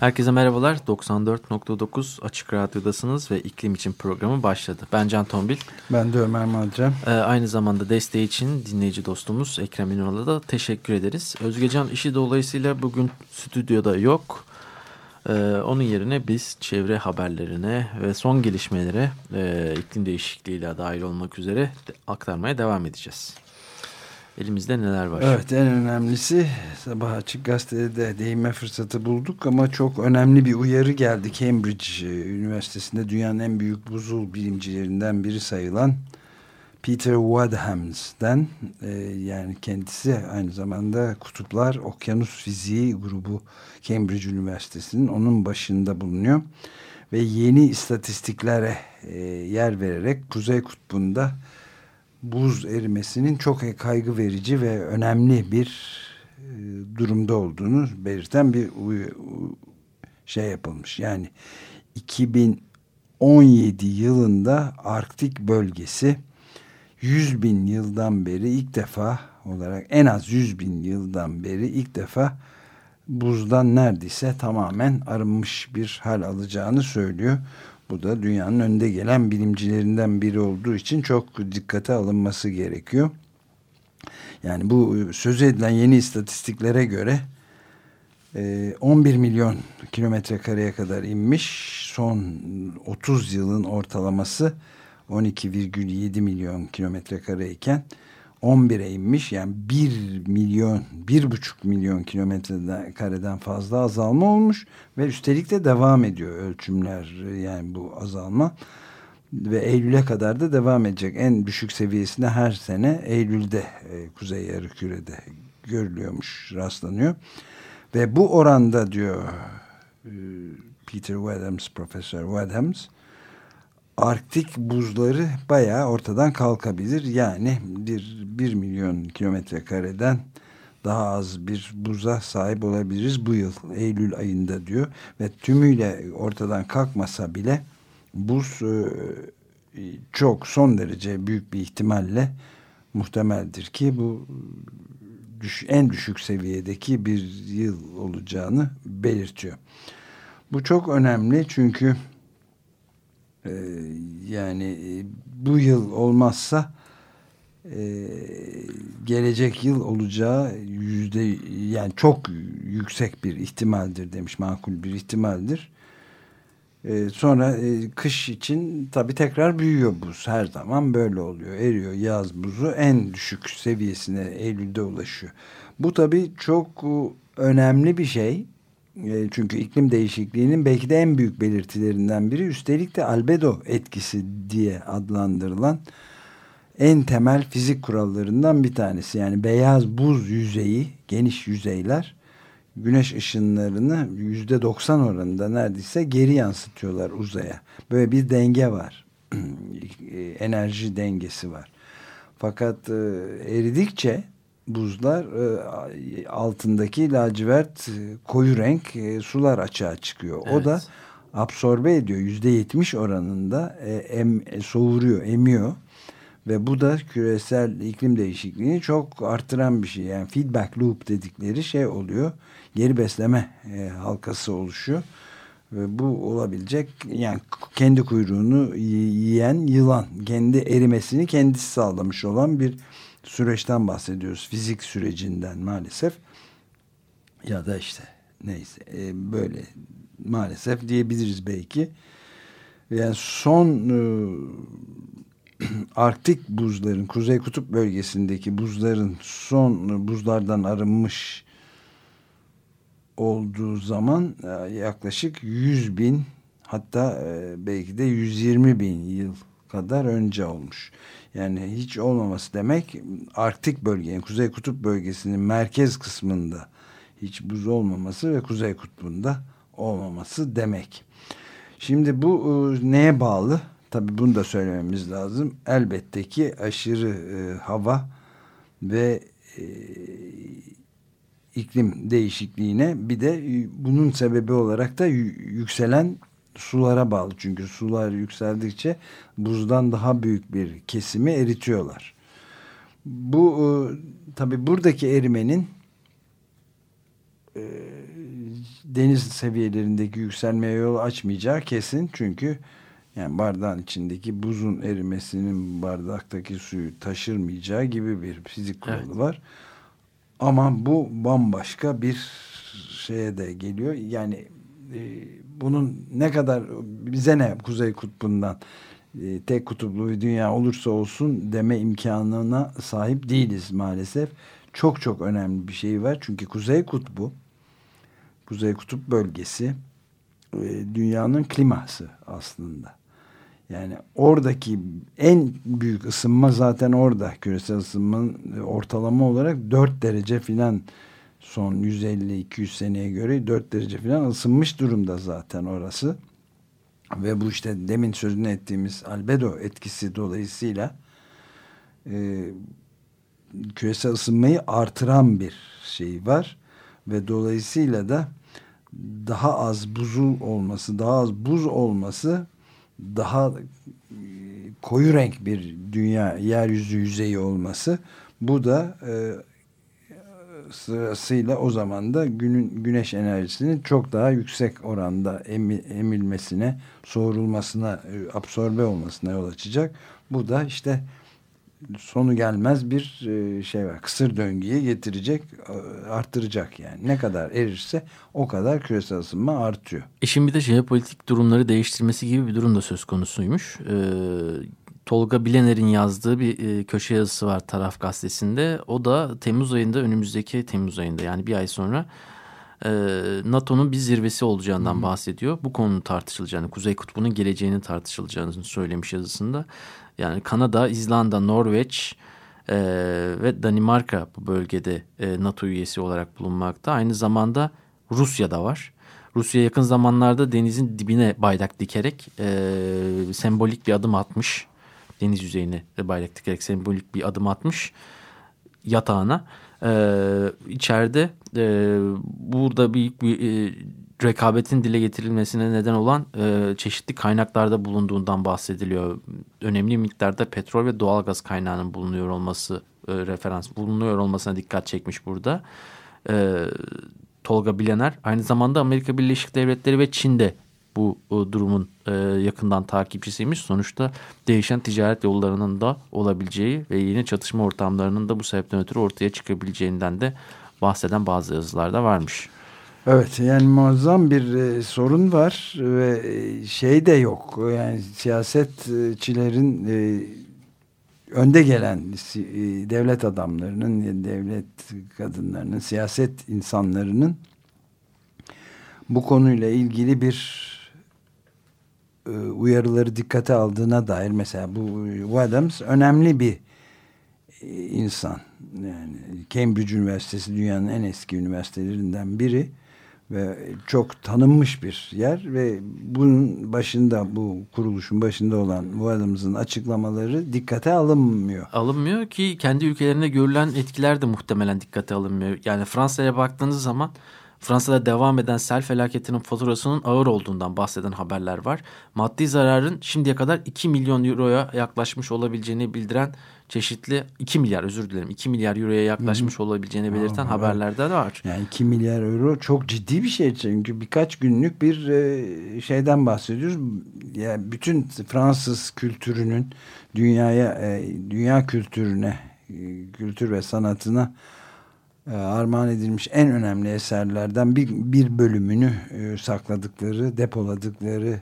Herkese merhabalar. 94.9 Açık Radyo'dasınız ve iklim için programı başladı. Ben Can Tombil. Ben de Ömer Madrem. Ee, aynı zamanda desteği için dinleyici dostumuz Ekrem İnanal'a da teşekkür ederiz. Özgecan işi dolayısıyla bugün stüdyoda yok. Ee, onun yerine biz çevre haberlerine ve son gelişmelere e, iklim değişikliğiyle dahil olmak üzere aktarmaya devam edeceğiz. Elimizde neler var? Evet en önemlisi sabah açık gazetede de değinme fırsatı bulduk ama çok önemli bir uyarı geldi. Cambridge e, Üniversitesi'nde dünyanın en büyük buzul bilimcilerinden biri sayılan Peter Wadhams'den e, yani kendisi aynı zamanda Kutuplar Okyanus Fiziği grubu Cambridge Üniversitesi'nin onun başında bulunuyor. Ve yeni istatistiklere e, yer vererek Kuzey Kutbu'nda buz erimesinin çok kaygı verici ve önemli bir e, durumda olduğunu belirten bir şey yapılmış. Yani 2017 yılında Arktik bölgesi 100 bin yıldan beri ilk defa olarak en az 100 bin yıldan beri ilk defa buzdan neredeyse tamamen arınmış bir hal alacağını söylüyor. Bu da dünyanın önde gelen bilimcilerinden biri olduğu için çok dikkate alınması gerekiyor. Yani bu söz edilen yeni istatistiklere göre 11 milyon kilometre kareye kadar inmiş. Son 30 yılın ortalaması 12,7 milyon kilometre kare iken 11'e inmiş. Yani 1 milyon, 1,5 milyon kilometre kareden fazla azalma olmuş ve üstelik de devam ediyor ölçümler yani bu azalma ve Eylül'e kadar da devam edecek. En düşük seviyesine her sene Eylül'de e, Kuzey Yarımküre'de görülüyormuş, rastlanıyor. Ve bu oranda diyor e, Peter Wadhams, Profesör Wadhams Arktik buzları bayağı ortadan kalkabilir. Yani bir, bir milyon kilometre kareden daha az bir buza sahip olabiliriz bu yıl Eylül ayında diyor. Ve tümüyle ortadan kalkmasa bile buz e, çok son derece büyük bir ihtimalle muhtemeldir ki bu düş, en düşük seviyedeki bir yıl olacağını belirtiyor. Bu çok önemli çünkü ee, yani e, bu yıl olmazsa e, gelecek yıl olacağı yüzde yani çok yüksek bir ihtimaldir demiş makul bir ihtimaldir. E, sonra e, kış için tabi tekrar büyüyor buz her zaman böyle oluyor eriyor yaz buzu en düşük seviyesine Eylül'de ulaşıyor. Bu tabi çok önemli bir şey e, çünkü iklim değişikliğinin belki de en büyük belirtilerinden biri üstelik de albedo etkisi diye adlandırılan en temel fizik kurallarından bir tanesi. Yani beyaz buz yüzeyi, geniş yüzeyler güneş ışınlarını yüzde doksan oranında neredeyse geri yansıtıyorlar uzaya. Böyle bir denge var. Enerji dengesi var. Fakat e, eridikçe buzlar e, altındaki lacivert e, koyu renk e, sular açığa çıkıyor. Evet. O da absorbe ediyor. Yüzde yetmiş oranında em, soğuruyor, emiyor. Ve bu da küresel iklim değişikliğini çok artıran bir şey. Yani feedback loop dedikleri şey oluyor. Geri besleme halkası oluşuyor. Ve bu olabilecek yani kendi kuyruğunu yiyen yılan. Kendi erimesini kendisi sağlamış olan bir süreçten bahsediyoruz. Fizik sürecinden maalesef. Ya da işte neyse e, böyle maalesef diyebiliriz belki. Yani son e, Arktik buzların, Kuzey Kutup bölgesindeki buzların son e, buzlardan arınmış olduğu zaman e, yaklaşık 100 bin hatta e, belki de 120 bin yıl kadar önce olmuş. Yani hiç olmaması demek Arktik bölgenin, Kuzey Kutup bölgesinin merkez kısmında hiç buz olmaması ve Kuzey Kutbu'nda olmaması demek. Şimdi bu e, neye bağlı? Tabii bunu da söylememiz lazım. Elbette ki aşırı e, hava ve e, iklim değişikliğine bir de e, bunun sebebi olarak da yükselen sulara bağlı. Çünkü sular yükseldikçe buzdan daha büyük bir kesimi eritiyorlar. Bu e, tabi buradaki erimenin e, deniz seviyelerindeki yükselmeye yol açmayacağı kesin. Çünkü yani bardağın içindeki buzun erimesinin bardaktaki suyu taşırmayacağı gibi bir fizik kuralı evet. var. Ama bu bambaşka bir şeye de geliyor. Yani bunun ne kadar bize ne Kuzey Kutbu'ndan e, tek kutuplu bir dünya olursa olsun deme imkanına sahip değiliz maalesef. Çok çok önemli bir şey var. Çünkü Kuzey Kutbu Kuzey Kutup bölgesi e, dünyanın kliması aslında. Yani oradaki en büyük ısınma zaten orada. Küresel ısınmanın ortalama olarak 4 derece filan son 150-200 seneye göre 4 derece filan ısınmış durumda zaten orası. Ve bu işte demin sözünü ettiğimiz albedo etkisi dolayısıyla e, küresel ısınmayı artıran bir şey var. Ve dolayısıyla da daha az buzul olması, daha az buz olması daha e, koyu renk bir dünya yeryüzü yüzeyi olması bu da e, sırasıyla o zaman da günün güneş enerjisinin çok daha yüksek oranda emilmesine, soğurulmasına, e, absorbe olmasına yol açacak. Bu da işte sonu gelmez bir e, şey var. Kısır döngüye getirecek, e, arttıracak yani. Ne kadar erirse o kadar küresel ısınma artıyor. E şimdi bir de jeopolitik durumları değiştirmesi gibi bir durum da söz konusuymuş. Ee, Tolga Bilener'in yazdığı bir e, köşe yazısı var Taraf Gazetesi'nde. O da Temmuz ayında önümüzdeki Temmuz ayında yani bir ay sonra e, NATO'nun bir zirvesi olacağından hmm. bahsediyor. Bu konunun tartışılacağını, Kuzey Kutbu'nun geleceğinin tartışılacağını söylemiş yazısında. Yani Kanada, İzlanda, Norveç e, ve Danimarka bu bölgede e, NATO üyesi olarak bulunmakta. Aynı zamanda Rusya da var. Rusya yakın zamanlarda denizin dibine bayrak dikerek e, sembolik bir adım atmış. Deniz yüzeyine bayrak dikerek sembolik bir adım atmış yatağına. Ee, içeride e, burada büyük bir e, rekabetin dile getirilmesine neden olan e, çeşitli kaynaklarda bulunduğundan bahsediliyor. Önemli miktarda petrol ve doğalgaz kaynağının bulunuyor olması e, referans bulunuyor olmasına dikkat çekmiş burada. E, Tolga Bilener aynı zamanda Amerika Birleşik Devletleri ve Çin'de bu o, durumun e, yakından takipçisiymiş. Sonuçta değişen ticaret yollarının da olabileceği ve yeni çatışma ortamlarının da bu sebepten ötürü ortaya çıkabileceğinden de bahseden bazı yazılarda varmış. Evet yani muazzam bir e, sorun var ve e, şey de yok yani siyasetçilerin e, önde gelen e, devlet adamlarının devlet kadınlarının siyaset insanlarının bu konuyla ilgili bir e, uyarıları dikkate aldığına dair mesela bu, Adams önemli bir e, insan yani Cambridge Üniversitesi dünyanın en eski üniversitelerinden biri ve çok tanınmış bir yer ve bunun başında bu kuruluşun başında olan bu adamımızın açıklamaları dikkate alınmıyor. Alınmıyor ki kendi ülkelerinde görülen etkiler de muhtemelen dikkate alınmıyor. Yani Fransa'ya baktığınız zaman Fransa'da devam eden sel felaketinin faturasının ağır olduğundan bahseden haberler var. Maddi zararın şimdiye kadar 2 milyon euroya yaklaşmış olabileceğini bildiren çeşitli 2 milyar özür dilerim 2 milyar euroya yaklaşmış Hı -hı. olabileceğini belirten Aa, haberlerde de var. Yani 2 milyar euro çok ciddi bir şey çünkü birkaç günlük bir e, şeyden bahsediyoruz. Yani bütün Fransız kültürünün dünyaya e, dünya kültürüne e, kültür ve sanatına armağan edilmiş en önemli eserlerden bir, bir bölümünü sakladıkları, depoladıkları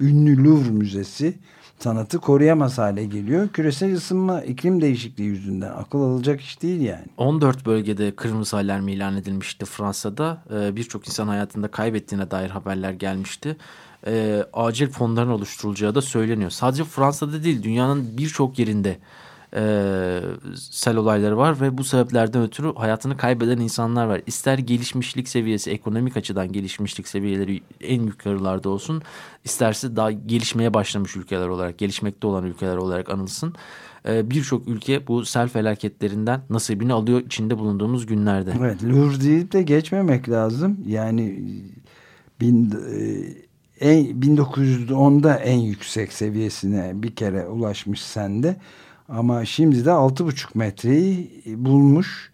ünlü Louvre Müzesi sanatı koruyamaz hale geliyor. Küresel ısınma iklim değişikliği yüzünden akıl alacak iş değil yani. 14 bölgede kırmızı alarm ilan edilmişti Fransa'da. Ee, Birçok insan hayatında kaybettiğine dair haberler gelmişti. Ee, acil fonların oluşturulacağı da söyleniyor. Sadece Fransa'da değil dünyanın birçok yerinde e, sel olayları var ve bu sebeplerden ötürü hayatını kaybeden insanlar var. İster gelişmişlik seviyesi, ekonomik açıdan gelişmişlik seviyeleri en yukarılarda olsun, isterse daha gelişmeye başlamış ülkeler olarak, gelişmekte olan ülkeler olarak anılsın. E, Birçok ülke bu sel felaketlerinden nasibini alıyor içinde bulunduğumuz günlerde. Evet, Lourdes deyip de geçmemek lazım. Yani bin, e, en, 1910'da en yüksek seviyesine bir kere ulaşmış sende. Ama şimdi de 6,5 metreyi bulmuş.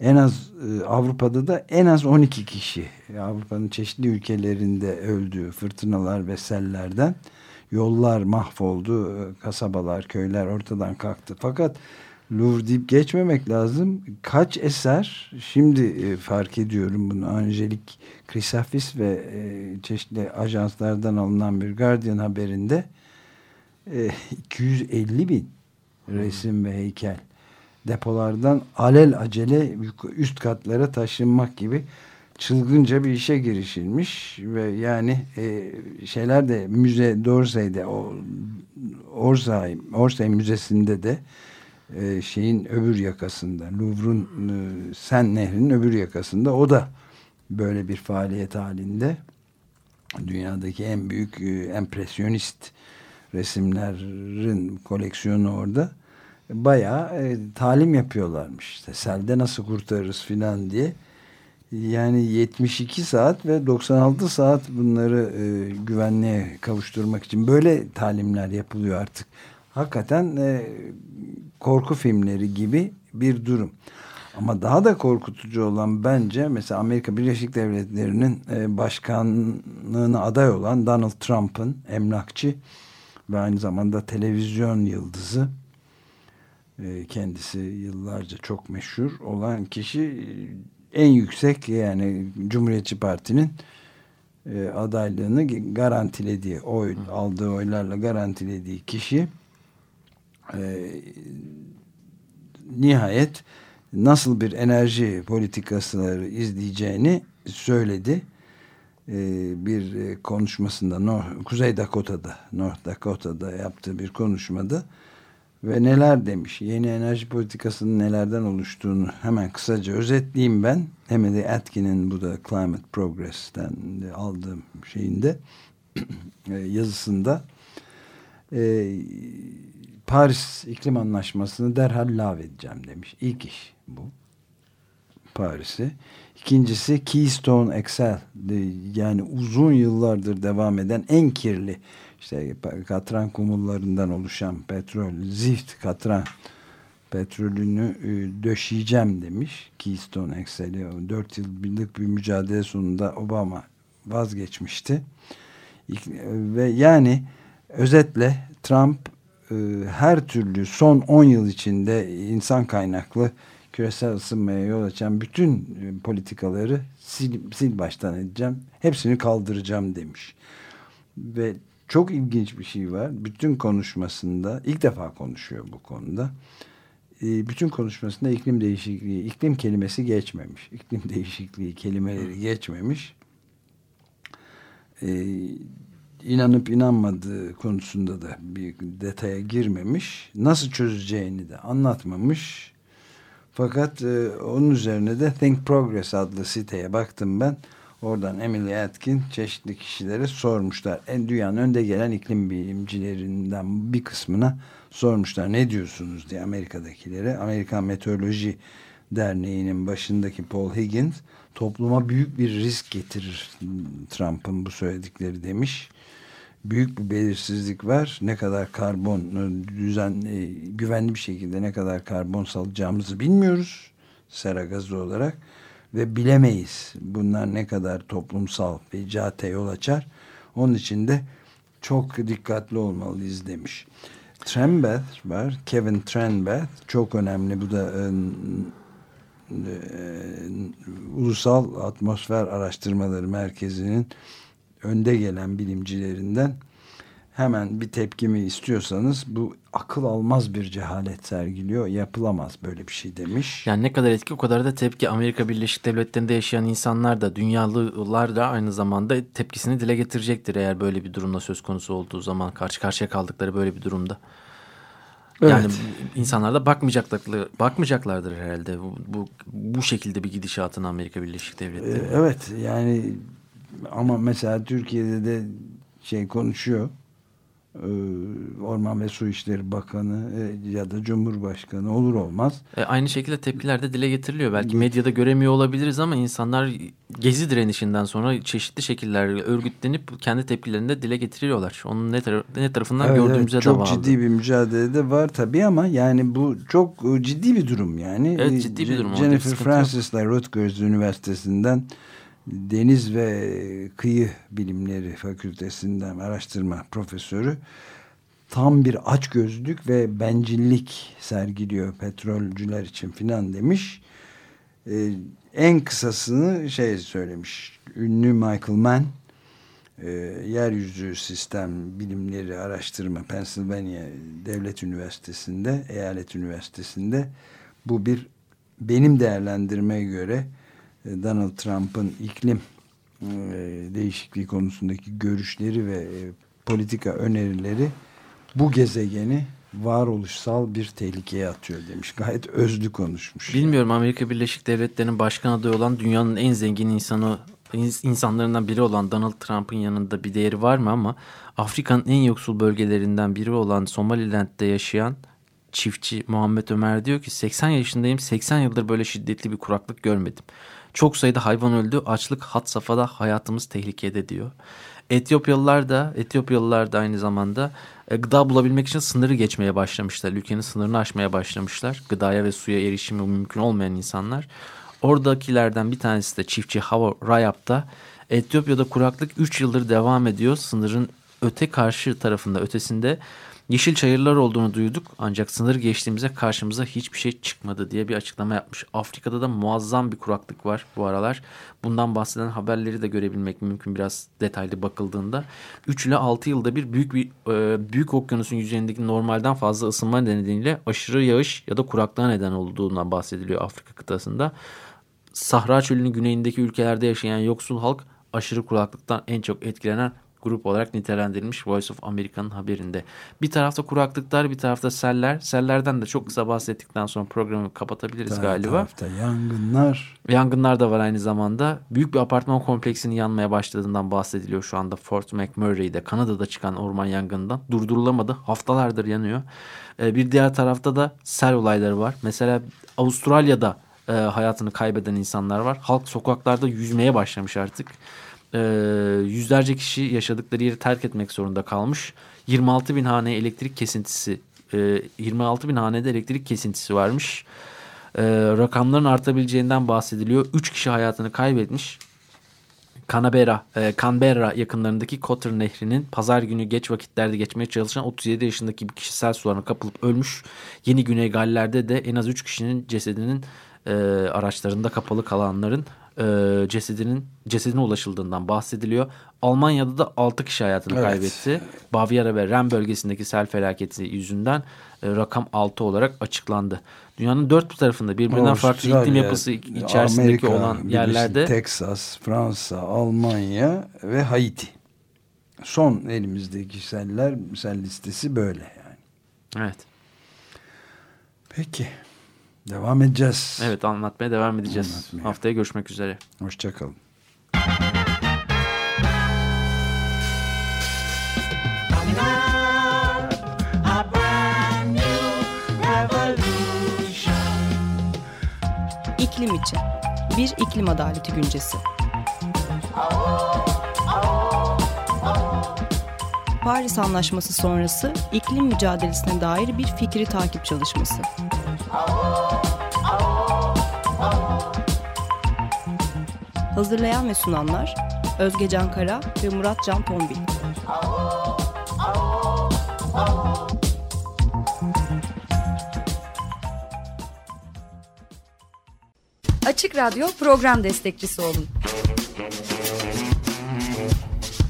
En az e, Avrupa'da da en az 12 kişi Avrupa'nın çeşitli ülkelerinde öldü fırtınalar ve sellerden. Yollar mahvoldu, e, kasabalar, köyler ortadan kalktı. Fakat Louvre deyip geçmemek lazım. Kaç eser şimdi e, fark ediyorum bunu. Angelik Chrysafis ve çeşitli ajanslardan alınan bir Guardian haberinde 250 bin resim ve heykel. Depolardan alel acele üst katlara taşınmak gibi çılgınca bir işe girişilmiş ve yani e, şeyler de müze Dorsey'de o Orsay, Orsay Müzesi'nde de e, şeyin öbür yakasında Louvre'un e, Sen Nehri'nin öbür yakasında o da böyle bir faaliyet halinde. Dünyadaki en büyük e, empresyonist resimlerin koleksiyonu orada bayağı e, talim yapıyorlarmış. İşte selde nasıl kurtarırız filan diye. Yani 72 saat ve 96 saat bunları e, güvenliğe kavuşturmak için böyle talimler yapılıyor artık. Hakikaten e, korku filmleri gibi bir durum. Ama daha da korkutucu olan bence mesela Amerika Birleşik Devletleri'nin e, başkanlığına aday olan Donald Trump'ın emlakçı ve aynı zamanda televizyon yıldızı kendisi yıllarca çok meşhur olan kişi e, en yüksek yani Cumhuriyetçi Parti'nin e, adaylığını garantilediği oy aldığı oylarla garantilediği kişi nihayet nasıl bir enerji politikası izleyeceğini söyledi. bir konuşmasında North, Kuzey Dakota'da North Dakota'da yaptığı bir konuşmada ve neler demiş. Yeni enerji politikasının nelerden oluştuğunu hemen kısaca özetleyeyim ben. Emily Atkin'in bu da Climate Progress'ten aldığım şeyinde e, yazısında e, Paris İklim Anlaşması'nı derhal lağvedeceğim demiş. İlk iş bu. Paris'i. İkincisi Keystone XL yani uzun yıllardır devam eden en kirli işte katran kumullarından oluşan petrol, zift katran petrolünü e, döşeyeceğim demiş Keystone XL'i. Dört yıllık bir mücadele sonunda Obama vazgeçmişti. Ve yani özetle Trump e, her türlü son 10 yıl içinde insan kaynaklı küresel ısınmaya yol açan bütün e, politikaları sil, sil baştan edeceğim. Hepsini kaldıracağım demiş. Ve çok ilginç bir şey var. Bütün konuşmasında ilk defa konuşuyor bu konuda. E, bütün konuşmasında iklim değişikliği, iklim kelimesi geçmemiş. İklim değişikliği kelimeleri geçmemiş. E, inanıp inanmadığı konusunda da bir detaya girmemiş. Nasıl çözeceğini de anlatmamış. Fakat e, onun üzerine de Think Progress adlı siteye baktım ben. Oradan Emily Atkin çeşitli kişilere sormuşlar. En dünyanın önde gelen iklim bilimcilerinden bir kısmına sormuşlar. Ne diyorsunuz diye Amerika'dakilere. Amerikan Meteoroloji Derneği'nin başındaki Paul Higgins topluma büyük bir risk getirir Trump'ın bu söyledikleri demiş. Büyük bir belirsizlik var. Ne kadar karbon düzen güvenli bir şekilde ne kadar karbon salacağımızı bilmiyoruz sera gazı olarak ve bilemeyiz bunlar ne kadar toplumsal ve icate yol açar. Onun için de çok dikkatli olmalıyız demiş. Trenbeth var. Kevin Trenbeth çok önemli. Bu da e, e, Ulusal Atmosfer Araştırmaları Merkezi'nin önde gelen bilimcilerinden hemen bir tepkimi istiyorsanız bu akıl almaz bir cehalet sergiliyor. Yapılamaz böyle bir şey demiş. Yani ne kadar etki o kadar da tepki. Amerika Birleşik Devletleri'nde yaşayan insanlar da dünyalılar da aynı zamanda tepkisini dile getirecektir eğer böyle bir durumda söz konusu olduğu zaman karşı karşıya kaldıkları böyle bir durumda. Evet. Yani insanlar da bakmayacaklar, bakmayacaklardır herhalde bu, bu, bu şekilde bir gidişatın Amerika Birleşik Devletleri. Ee, evet yani ama mesela Türkiye'de de şey konuşuyor Orman ve Su İşleri Bakanı e, ya da Cumhurbaşkanı olur olmaz. E, aynı şekilde tepkiler de dile getiriliyor. Belki medyada göremiyor olabiliriz ama insanlar gezi direnişinden sonra çeşitli şekillerle örgütlenip kendi tepkilerini de dile getiriyorlar. Onun ne, tar ne tarafından evet, gördüğümüze evet, de bağlı. Çok ciddi bir mücadele de var tabii ama yani bu çok e, ciddi bir durum yani. Evet ciddi bir durum. Jennifer Francis'la Rutgers Üniversitesi'nden Deniz ve Kıyı Bilimleri Fakültesinden araştırma profesörü tam bir açgözlük ve bencillik sergiliyor petrolcüler için filan demiş. Ee, en kısasını şey söylemiş. Ünlü Michael Mann e, yeryüzü sistem bilimleri araştırma Pennsylvania Devlet Üniversitesi'nde, eyalet üniversitesinde bu bir benim değerlendirmeye göre Donald Trump'ın iklim e, değişikliği konusundaki görüşleri ve e, politika önerileri bu gezegeni varoluşsal bir tehlikeye atıyor demiş. Gayet özlü konuşmuş. Bilmiyorum Amerika Birleşik Devletleri'nin başkan adayı olan dünyanın en zengin insanı insanlarından biri olan Donald Trump'ın yanında bir değeri var mı ama Afrika'nın en yoksul bölgelerinden biri olan Somaliland'de yaşayan çiftçi Muhammed Ömer diyor ki 80 yaşındayım 80 yıldır böyle şiddetli bir kuraklık görmedim. Çok sayıda hayvan öldü. Açlık hat safhada hayatımız tehlikede diyor. Etiyopyalılar da Etiyopyalılar da aynı zamanda e, gıda bulabilmek için sınırı geçmeye başlamışlar. Ülkenin sınırını aşmaya başlamışlar. Gıdaya ve suya erişimi mümkün olmayan insanlar. Oradakilerden bir tanesi de çiftçi Hava Rayap'ta Etiyopya'da kuraklık 3 yıldır devam ediyor. Sınırın öte karşı tarafında ötesinde Yeşil çayırlar olduğunu duyduk ancak sınır geçtiğimizde karşımıza hiçbir şey çıkmadı diye bir açıklama yapmış. Afrika'da da muazzam bir kuraklık var bu aralar. Bundan bahseden haberleri de görebilmek mümkün biraz detaylı bakıldığında. 3 ile 6 yılda bir büyük bir e, büyük okyanusun yüzeyindeki normalden fazla ısınma nedeniyle aşırı yağış ya da kuraklığa neden olduğundan bahsediliyor Afrika kıtasında. Sahra çölünün güneyindeki ülkelerde yaşayan yoksul halk aşırı kuraklıktan en çok etkilenen grup olarak nitelendirilmiş Voice of America'nın haberinde. Bir tarafta kuraklıklar bir tarafta seller. Sellerden de çok kısa bahsettikten sonra programı kapatabiliriz Taraf, galiba. tarafta yangınlar. Yangınlar da var aynı zamanda. Büyük bir apartman kompleksinin yanmaya başladığından bahsediliyor şu anda Fort McMurray'de Kanada'da çıkan orman yangından. Durdurulamadı. Haftalardır yanıyor. Ee, bir diğer tarafta da sel olayları var. Mesela Avustralya'da e, hayatını kaybeden insanlar var. Halk sokaklarda yüzmeye başlamış artık e, yüzlerce kişi yaşadıkları yeri terk etmek zorunda kalmış. 26 bin hane elektrik kesintisi, e, 26 bin hanede elektrik kesintisi varmış. E, rakamların artabileceğinden bahsediliyor. 3 kişi hayatını kaybetmiş. Canberra, e, Canberra yakınlarındaki Cotter Nehri'nin pazar günü geç vakitlerde geçmeye çalışan 37 yaşındaki bir kişi sel sularına kapılıp ölmüş. Yeni Güney Galler'de de en az 3 kişinin cesedinin e, araçlarında kapalı kalanların e, cesedinin cesedine ulaşıldığından bahsediliyor. Almanya'da da 6 kişi hayatını evet. kaybetti. Bavyera ve Ren bölgesindeki sel felaketi yüzünden e, rakam 6 olarak açıklandı. Dünyanın dört bir tarafında birbirinden farklı iklim yapısı içerisindeki Amerika, olan yerlerde Texas, Fransa, Almanya ve Haiti. Son elimizdeki seller, sel listesi böyle yani. Evet. Peki. Devam edeceğiz. Evet anlatmaya devam edeceğiz. Anlatmaya. Haftaya görüşmek üzere. Hoşçakalın. İklim için bir iklim adaleti güncesi. Paris Anlaşması sonrası iklim mücadelesine dair bir fikri takip çalışması. Hazırlayan ve sunanlar Özge Can Kara ve Murat Can Tombil. Açık Radyo program destekçisi olun.